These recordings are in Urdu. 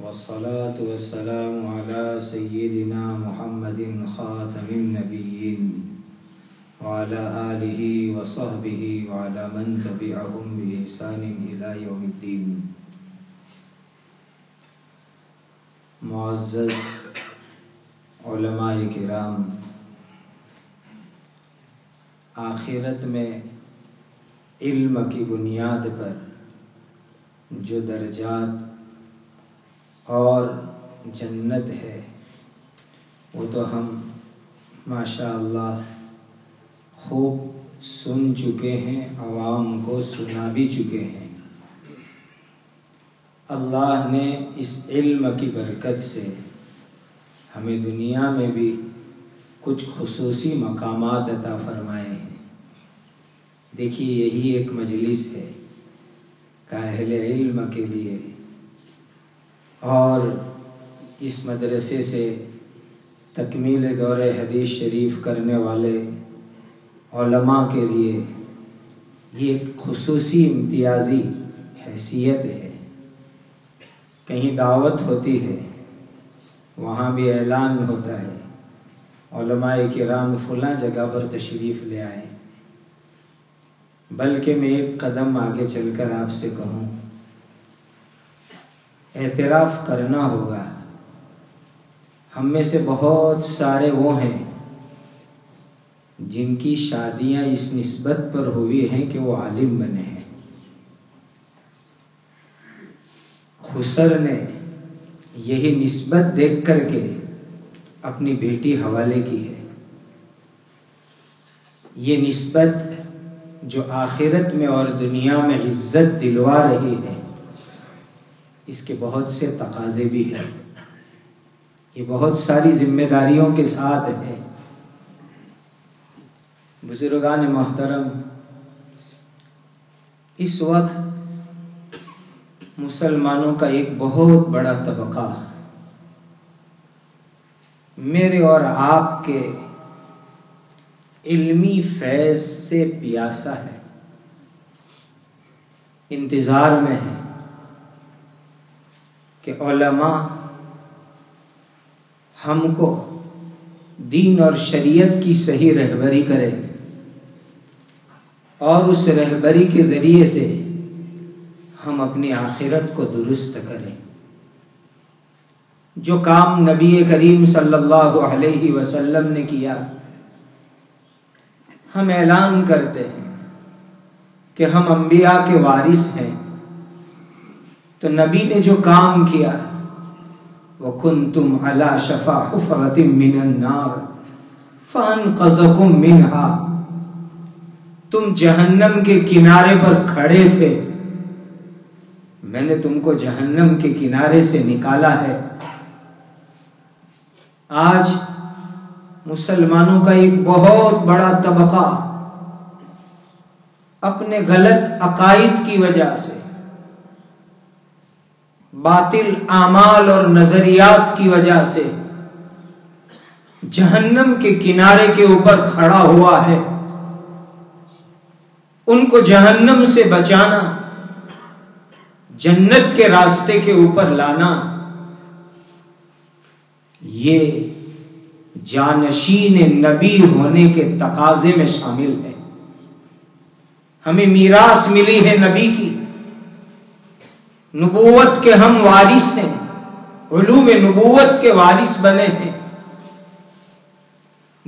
والصلاة والسلام على سيدنا محمد خاتم النبيين وعلى آله وصحبه وعلى من تبعهم بإحسان إلى يوم الدين. معزز علماء کرام، آخرت میں علم کی بنیاد پر جو درجات اور جنت ہے۔ وہ تو ہم ماشاء اللہ خوب سن چکے ہیں، عوام کو سنا بھی چکے ہیں۔ اللہ نے اس علم کی برکت سے ہمیں دنیا میں بھی کچھ خصوصی مقامات عطا فرمائے ہیں۔ دیکھیے، یہی ایک مجلس ہے۔ کاہل علم کے لیے۔ اور اس مدرسے سے تکمیل دور حدیث شریف کرنے والے علماء کے لیے یہ ایک خصوصی امتیازی حیثیت ہے۔ کہیں دعوت ہوتی ہے، وہاں بھی اعلان ہوتا ہے، علماء کرام فلاں جگہ پر تشریف لے آئے بلکہ میں ایک قدم آگے چل کر آپ سے کہوں اعتراف کرنا ہوگا۔ ہم میں سے بہت سارے وہ ہیں جن کی شادیاں اس نسبت پر ہوئی ہیں کہ وہ عالم بنے ہیں۔ خسر نے یہی نسبت دیکھ کر کے اپنی بیٹی حوالے کی ہے۔ یہ نسبت جو آخرت میں اور دنیا میں عزت دلوا رہی ہے۔ اس کے بہت سے تقاضے بھی ہیں۔ یہ بہت ساری ذمہ داریوں کے ساتھ ہے بزرگان محترم، اس وقت مسلمانوں کا ایک بہت بڑا طبقہ، میرے اور آپ کے علمی فیض سے پیاسا ہے، انتظار میں ہے۔ کہ علماء ہم کو دین اور شریعت کی صحیح رہبری کرے اور اس رہبری کے ذریعے سے ہم اپنی آخرت کو درست کریں۔ جو کام نبی کریم صلی اللہ علیہ وسلم نے کیا، ہم اعلان کرتے ہیں کہ ہم انبیاء کے وارث ہیں۔ تو نبی نے جو کام کیا وہ کن تم اللہ شفا حفرت من النار فن قزم منہا۔ تم جہنم کے کنارے پر کھڑے تھے۔ میں نے تم کو جہنم کے کنارے سے نکالا ہے۔ آج مسلمانوں کا ایک بہت بڑا طبقہ اپنے غلط عقائد کی وجہ سے باطل اعمال اور نظریات کی وجہ سے جہنم کے کنارے کے اوپر کھڑا ہوا ہے۔ ان کو جہنم سے بچانا، جنت کے راستے کے اوپر لانا، یہ جانشین نبی ہونے کے تقاضے میں شامل ہے۔ ہمیں میراث ملی ہے نبی کی۔ نبوت کے ہم وارث ہیں۔ علوم نبوت کے وارث بنے ہیں۔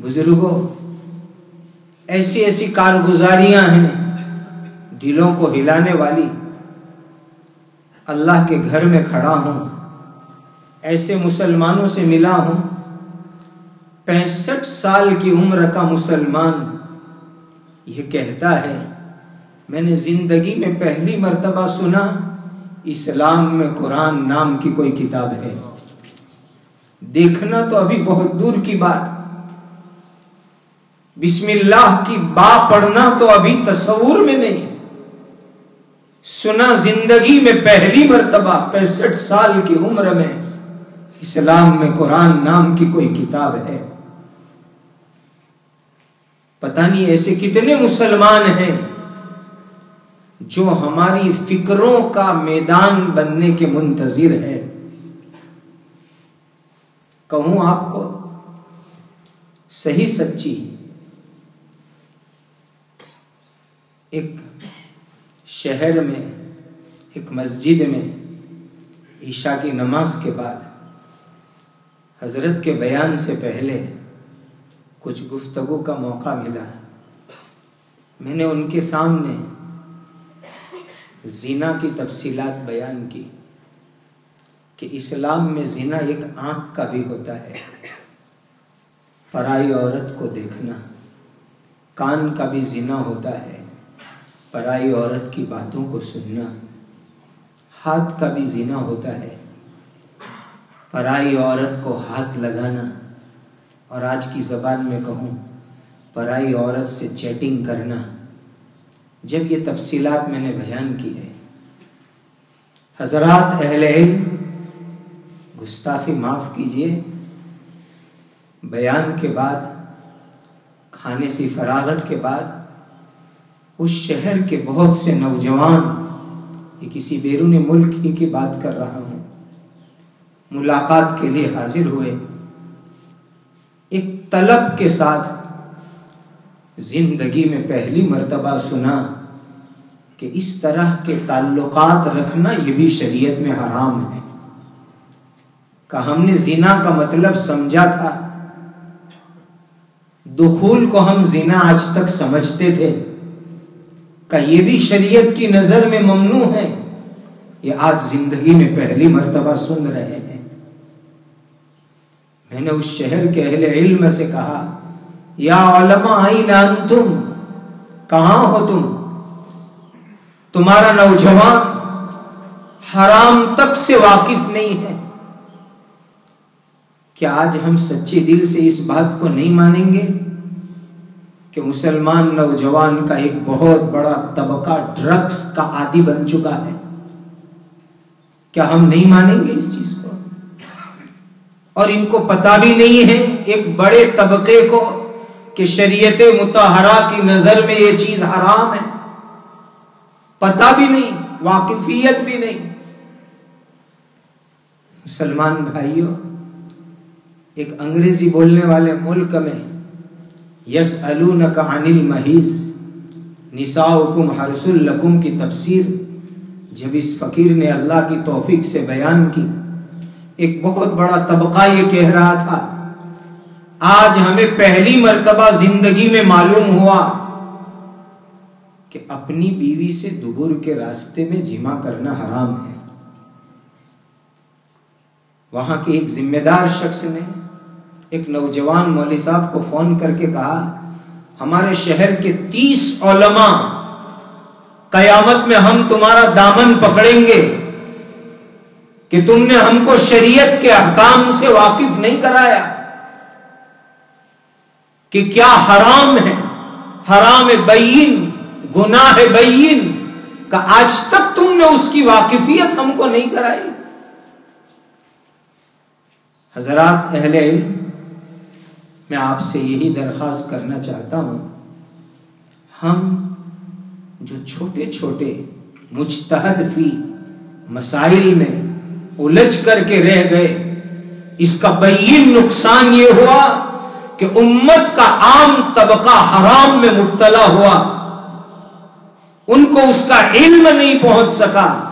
بزرگوں ایسی ایسی کارگزاریاں ہیں دلوں کو ہلانے والی۔ اللہ کے گھر میں کھڑا ہوں، ایسے مسلمانوں سے ملا ہوں۔ پینسٹھ سال کی عمر کا مسلمان یہ کہتا ہے، میں نے زندگی میں پہلی مرتبہ سنا اسلام میں قرآن نام کی کوئی کتاب ہے؟ دیکھنا تو ابھی بہت دور کی بات۔ بسم اللہ کی با پڑھنا تو ابھی تصور میں نہیں۔ سنا زندگی میں پہلی مرتبہ پینسٹھ سال کی عمر میں اسلام میں قرآن نام کی کوئی کتاب ہے۔ پتہ نہیں ایسے کتنے مسلمان ہیں۔ جو ہماری فکروں کا میدان بننے کے منتظر ہے۔ کہوں آپ کو؟ صحیح سچی۔ ایک شہر میں، ایک مسجد میں عشاء کی نماز کے بعد حضرت کے بیان سے پہلے کچھ گفتگو کا موقع ملا۔ میں نے ان کے سامنے زینا کی تفصیلات بیان کی کہ اسلام میں زنا ایک آنکھ کا بھی ہوتا ہے۔ پرائی عورت کو دیکھنا، کان کا بھی زنا ہوتا ہے۔ پرائی عورت کی باتوں کو سننا، ہاتھ کا بھی زنا ہوتا ہے۔ پرائی عورت کو ہاتھ لگانا، اور آج کی زبان میں کہوں، پرائی عورت سے چیٹنگ کرنا۔ جب یہ تفصیلات میں نے بیان کی ہے حضرات اہل علم، گستاخی معاف کیجیے۔ بیان کے بعد، کھانے سی فراغت کے بعد، اس شہر کے بہت سے نوجوان، یہ کسی بیرون ملک ہی کی بات کر رہا ہوں۔ ملاقات کے لیے حاضر ہوئے۔ ایک طلب کے ساتھ زندگی میں پہلی مرتبہ سنا۔ کہ اس طرح کے تعلقات رکھنا یہ بھی شریعت میں حرام ہے۔ کہ ہم نے زنا کا مطلب سمجھا تھا، دخول کو ہم زنا آج تک سمجھتے تھے۔ کہ یہ بھی شریعت کی نظر میں ممنوع ہے۔ یہ آج زندگی میں پہلی مرتبہ سن رہے ہیں۔ میں نے اس شہر کے اہل علم سے کہا، یا علماء انتم، کہاں ہو تم؟ تمہارا نوجوان حرام تک سے واقف نہیں ہے۔ کیا آج ہم سچے دل سے اس بات کو نہیں مانیں گے کہ مسلمان نوجوان کا ایک بہت بڑا طبقہ ڈرگس کا عادی بن چکا ہے؟ کیا ہم نہیں مانیں گے اس چیز کو؟ اور ان کو پتا بھی نہیں ہے ایک بڑے طبقے کو کہ شریعت متحرہ کی نظر میں یہ چیز حرام ہے۔ پتا بھی نہیں، واقفیت بھی نہیں۔ مسلمان بھائیوں ایک انگریزی بولنے والے ملک میں یس النک انل محیض نساؤکم حرس القم کی تفسیر۔ جب اس فقیر نے اللہ کی توفیق سے بیان کی، ایک بہت بڑا طبقہ یہ کہہ رہا تھا، آج ہمیں پہلی مرتبہ زندگی میں معلوم ہوا۔ کہ اپنی بیوی سے دبر کے راستے میں جمع کرنا حرام ہے۔ وہاں کے ایک ذمہ دار شخص نے ایک نوجوان مولوی صاحب کو فون کر کے کہا، ہمارے شہر کے تیس علماء، قیامت میں ہم تمہارا دامن پکڑیں گے کہ تم نے ہم کو شریعت کے احکام سے واقف نہیں کرایا۔ کہ کیا حرام ہے؟ حرام بین۔ گناہ بین کا آج تک تم نے اس کی واقفیت ہم کو نہیں کرائی۔ حضرات اہل علم، میں آپ سے یہی درخواست کرنا چاہتا ہوں۔ ہم جو چھوٹے چھوٹے مجتہد فی مسائل میں الجھ کر کے رہ گئے، اس کا بین نقصان یہ ہوا کہ امت کا عام طبقہ حرام میں مبتلا ہوا۔ ان کو اس کا علم نہیں پہنچ سکا۔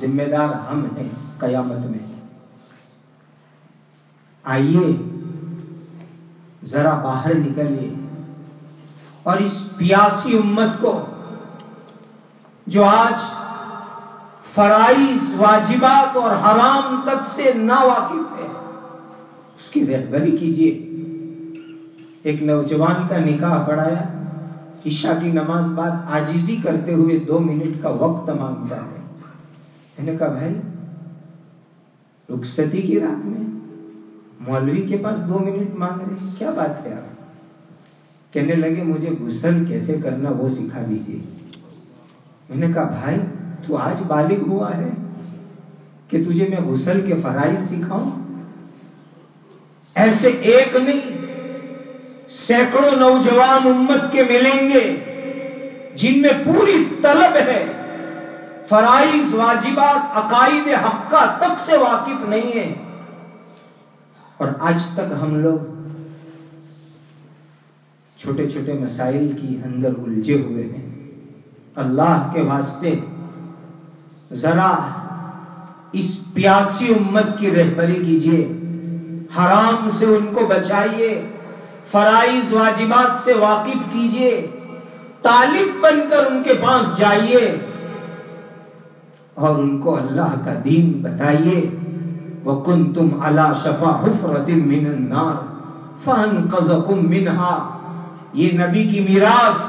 ذمہ دار ہم ہیں قیامت میں۔ آئیے، ذرا باہر نکلیے۔ اور اس پیاسی امت کو، جو آج فرائض، واجبات اور حرام تک سے نا واقف ہے، اس کی رہبری کیجیے ایک نوجوان کا نکاح پڑھایا عشاء کی نماز بعد آجیزی کرتے ہوئے دو منٹ کا وقت مانگتا ہے۔ میں نے کہا، بھائی، رخصتی کی رات میں مولوی کے پاس دو منٹ مانگ رہے ہیں، کیا بات ہے آپ؟ کہنے لگے، مجھے غسل کیسے کرنا وہ سکھا دیجیے میں نے کہا، بھائی، تو آج بالغ ہوا ہے کہ تجھے میں غسل کے فرائض سکھاؤں؟ ایسے ایک نہیں سینکڑوں نوجوان امت کے ملیں گے، جن میں پوری طلب ہے۔ فرائض، واجبات، عقائد حقہ تک سے واقف نہیں ہے۔ اور آج تک ہم لوگ چھوٹے چھوٹے مسائل کی اندر الجھے ہوئے ہیں۔ اللہ کے واسطے ذرا اس پیاسی امت کی رہبری کیجیے حرام سے ان کو بچائیے۔ فرائض واجبات سے واقف کیجیے طالب بن کر ان کے پاس جائیے اور ان کو اللہ کا دین بتائیے۔ وہ کن تم اللہ شفا حفرت من النار فن یہ نبی کی میراث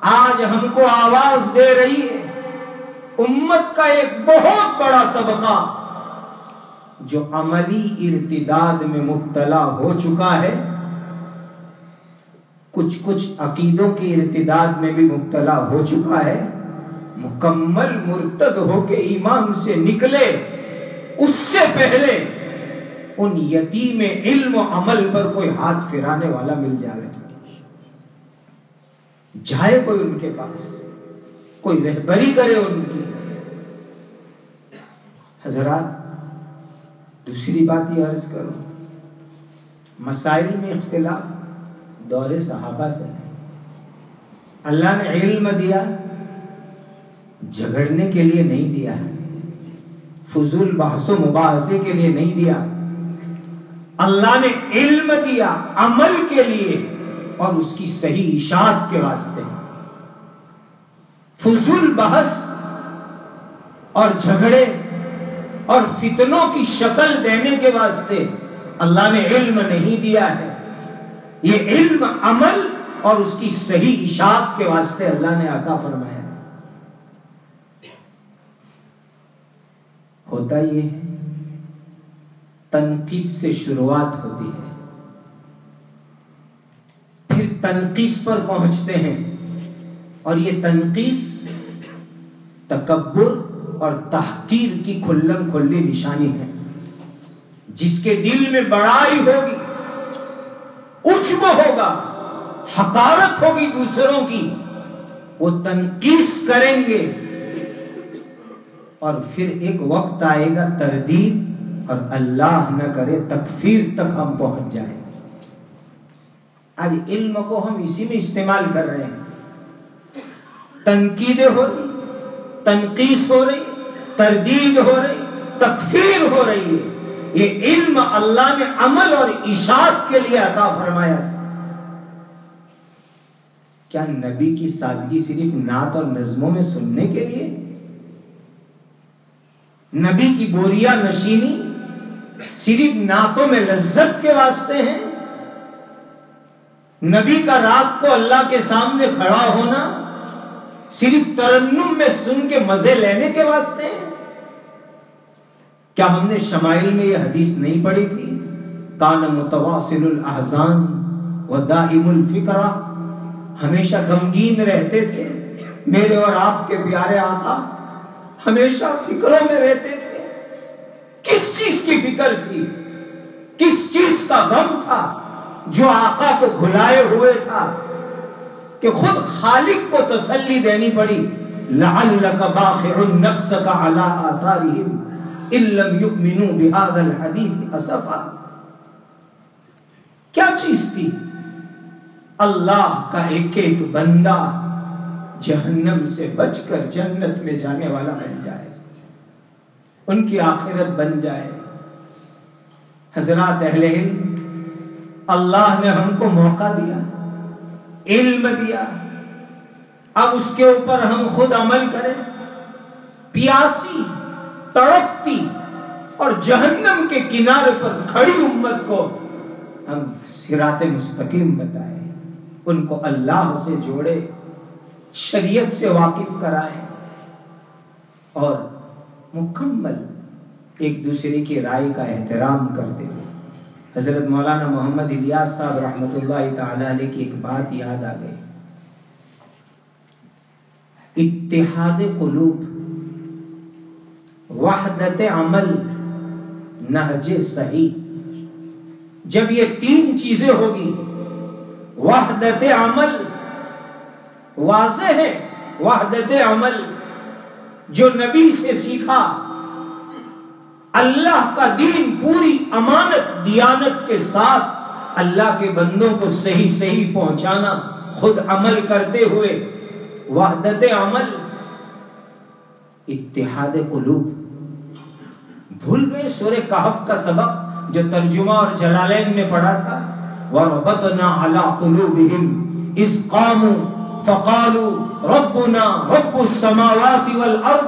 آج ہم کو آواز دے رہی ہے۔ امت کا ایک بہت بڑا طبقہ جو عملی ارتداد میں مبتلا ہو چکا ہے۔ کچھ کچھ عقیدوں کی ارتداد میں بھی مبتلا ہو چکا ہے۔ مکمل مرتد ہو کے ایمان سے نکلے، اس سے پہلے ان یتیم علم و عمل پر کوئی ہاتھ پھرانے والا مل جائے۔ جائے کوئی ان کے پاس، کوئی رہبری کرے ان کی۔ حضرات، دوسری بات یہ عرض کرو مسائل میں اختلاف دور صحابہ سے۔ ہے اللہ نے علم دیا، جھگڑنے کے لیے نہیں دیا، فضول بحث و مباحثے کے لیے نہیں دیا۔ اللہ نے علم دیا عمل کے لیے اور اس کی صحیح اشاعت کے واسطے۔ فضول بحث اور جھگڑے اور فتنوں کی شکل دینے کے واسطے اللہ نے علم نہیں دیا ہے۔ یہ علم عمل اور اس کی صحیح اشاعت کے واسطے اللہ نے عطا فرمایا ہوتا یہ ہے، تنقید سے شروعات ہوتی ہے۔ پھر تنقیس پر پہنچتے ہیں اور یہ تنقیس تکبر اور تحقیر کی کھلم کھلی نشانی ہے۔ جس کے دل میں بڑائی ہوگی ہوگا، حقارت ہوگی دوسروں کی، وہ تنقیس کریں گے۔ اور پھر ایک وقت آئے گا تردید اور اللہ نہ کرے تکفیر تک ہم پہنچ جائیں۔ آج علم کو ہم اسی میں استعمال کر رہے ہیں۔ تنقیدیں ہو رہی تنقید ہو رہی، تردید ہو رہی، تکفیر ہو رہی ہے۔ یہ علم اللہ نے عمل اور اشاعت کے لیے عطا فرمایا تھا۔ کیا نبی کی سادگی صرف نعت اور نظموں میں سننے کے لیے؟ نبی کی بوریا نشینی صرف نعتوں میں لذت کے واسطے ہیں؟ نبی کا رات کو اللہ کے سامنے کھڑا ہونا صرف ترنم میں سن کے مزے لینے کے واسطے ہیں؟ کیا ہم نے شمائل میں یہ حدیث نہیں پڑھی تھی؟ کان متواصل الاحزان و دائم الفکرہ ہمیشہ غمگین رہتے تھے، میرے اور آپ کے پیارے آقا ہمیشہ فکروں میں رہتے تھے۔ کس چیز کی فکر تھی؟ کس چیز کا غم تھا جو آقا کو گھلائے ہوئے تھا؟ کہ خود خالق کو تسلی دینی پڑی۔ لعلک باخع نفسک علی آثارہم ان لم یؤمنوا بهذا الحدیث اسفا کیا چیز تھی؟ اللہ کا ایک ایک بندہ جہنم سے بچ کر جنت میں جانے والا بن جائے، ان کی آخرت بن جائے۔ حضرات اہل علم، اللہ نے ہم کو موقع دیا، علم دیا۔ اب اس کے اوپر ہم خود عمل کریں۔ پیاسی، تڑپتی اور جہنم کے کنارے پر کھڑی امت کو ہم سرات مستقیم بتائیں۔ ان کو اللہ سے جوڑے، شریعت سے واقف کرائیں اور مکمل ایک دوسرے کی رائے کا احترام کرتے ہوئے۔ حضرت مولانا محمد الیاس صاحب رحمۃ اللہ تعالی علیہ کی ایک بات یاد آ گئی۔ اتحاد قلوب، وحدت عمل، نہج صحیح۔ جب یہ تین چیزیں ہوگی وحدت عمل واضح ہے۔ وحدت عمل جو نبی سے سیکھا، اللہ کا دین پوری امانت، دیانت کے ساتھ اللہ کے بندوں کو صحیح صحیح پہنچانا، خود عمل کرتے ہوئے۔ وحدت عمل اتحاد قلوب۔ بھول گئے سورہ کہف کا سبق جو ترجمہ اور جلالین میں پڑھا تھا؟ وَرَبَطْنَا عَلَىٰ قُلُوبِهِمْ اِذْ قَامُوا فَقَالُوا رَبُّنَا رَبُّ السَّمَاوَاتِ وَالْأَرْضِ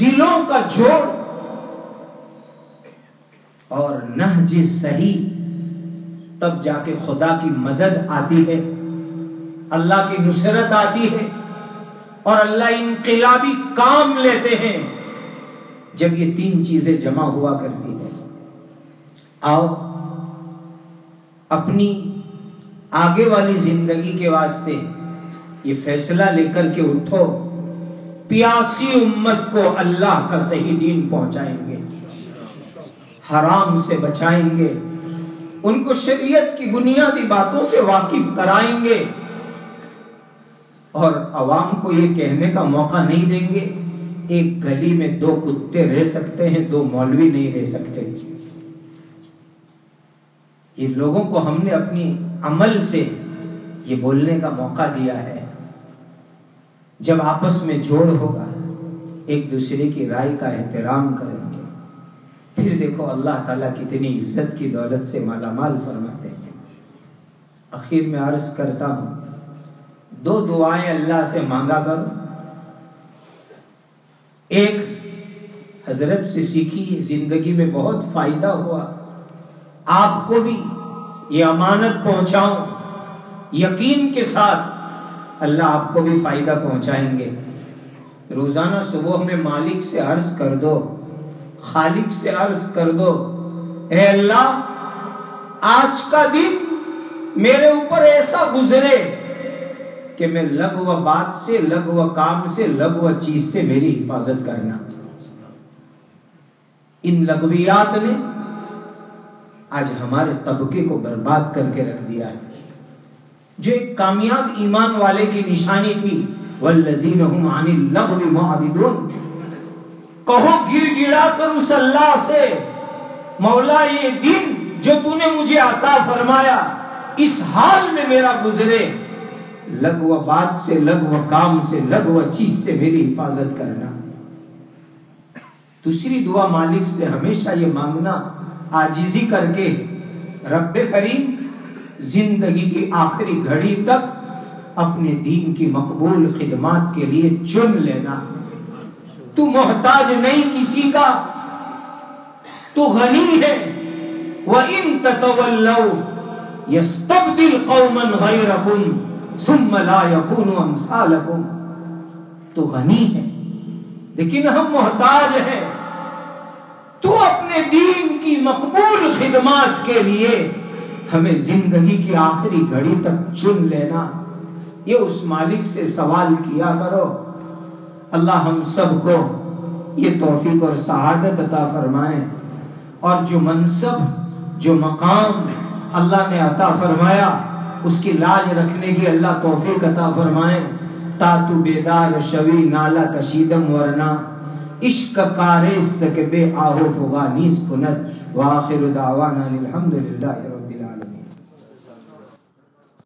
دلوں کا جوڑ اور نہج صحیح۔ تب جا کے خدا کی مدد آتی ہے، اللہ کی نصرت آتی ہے اور اللہ انقلابی کام لیتے ہیں۔ جب یہ تین چیزیں جمع ہوا کرتی ہے آؤ اپنی آگے والی زندگی کے واسطے یہ فیصلہ لے کر کے اٹھو، پیاسی امت کو اللہ کا صحیح دین پہنچائیں گے، حرام سے بچائیں گے، ان کو شریعت کی بنیادی باتوں سے واقف کرائیں گے، اور عوام کو یہ کہنے کا موقع نہیں دیں گے، ایک گلی میں دو کتے رہ سکتے ہیں، دو مولوی نہیں رہ سکتے۔ یہ لوگوں کو ہم نے اپنی عمل سے یہ بولنے کا موقع دیا ہے۔ جب آپس میں جوڑ ہوگا، ایک دوسرے کی رائے کا احترام کریں گے۔ پھر دیکھو اللہ تعالیٰ کتنی عزت کی دولت سے مالا مال فرماتے ہیں۔ اخیر میں عرض کرتا ہوں، دو دعائیں اللہ سے مانگا کرو۔ ایک، حضرت سے سیکھی، زندگی میں بہت فائدہ ہوا۔ آپ کو بھی یہ امانت پہنچاؤں، یقین کے ساتھ اللہ آپ کو بھی فائدہ پہنچائیں گے۔ روزانہ صبح میں مالک سے عرض کر دو، خالق سے عرض کر دو، اے اللہ، آج کا دن میرے اوپر ایسا گزرے کہ میں لگ و بات سے لگ و کام سے لگ و چیز سے میری حفاظت کرنا۔ ان لغویات نے آج ہمارے طبقے کو برباد کر کے رکھ دیا ہے۔ جو ایک کامیاب ایمان والے کی نشانی تھی والذین هم عن اللغو معبدون کہو گر گڑا کر اس اللہ سے، مولا یہ دن جو تو نے مجھے عطا فرمایا، اس حال میں میرا گزرے۔ لغو بات سے، لغو کام سے، لغو چیز سے میری حفاظت کرنا۔ دوسری دعا مالک سے ہمیشہ یہ مانگنا آجیزی کر کے رب کریم زندگی کی آخری گھڑی تک اپنے دین کی مقبول خدمات کے لیے چن لینا۔ تو محتاج نہیں کسی کا، تو غنی ہے۔ وَإِن تَتَوَلَّوْا يَسْتَبْدِلْ قَوْمًا غَيْرَكُمْ ثُمَّ لَا يَكُونُ أَمْثَالَكُمْ۔ تو غنی ہے، لیکن ہم محتاج ہیں۔ تو اپنے دین کی مقبول خدمات کے لیے ہمیں زندگی کی آخری گھڑی تک چن لینا۔ یہ اس مالک سے سوال کیا کرو۔ اللہ ہم سب کو یہ توفیق اور سعادت عطا فرمائے۔ اور جو منصب، جو مقام اللہ نے عطا فرمایا، اس کی لاج رکھنے کی اللہ توفیق عطا فرمائے۔ تا تو بیدار شوی، نالا کشیدم ورنہ۔ عشق کارست کے بے آہو فغانیس کنت آخر دعوانا الحمدللہ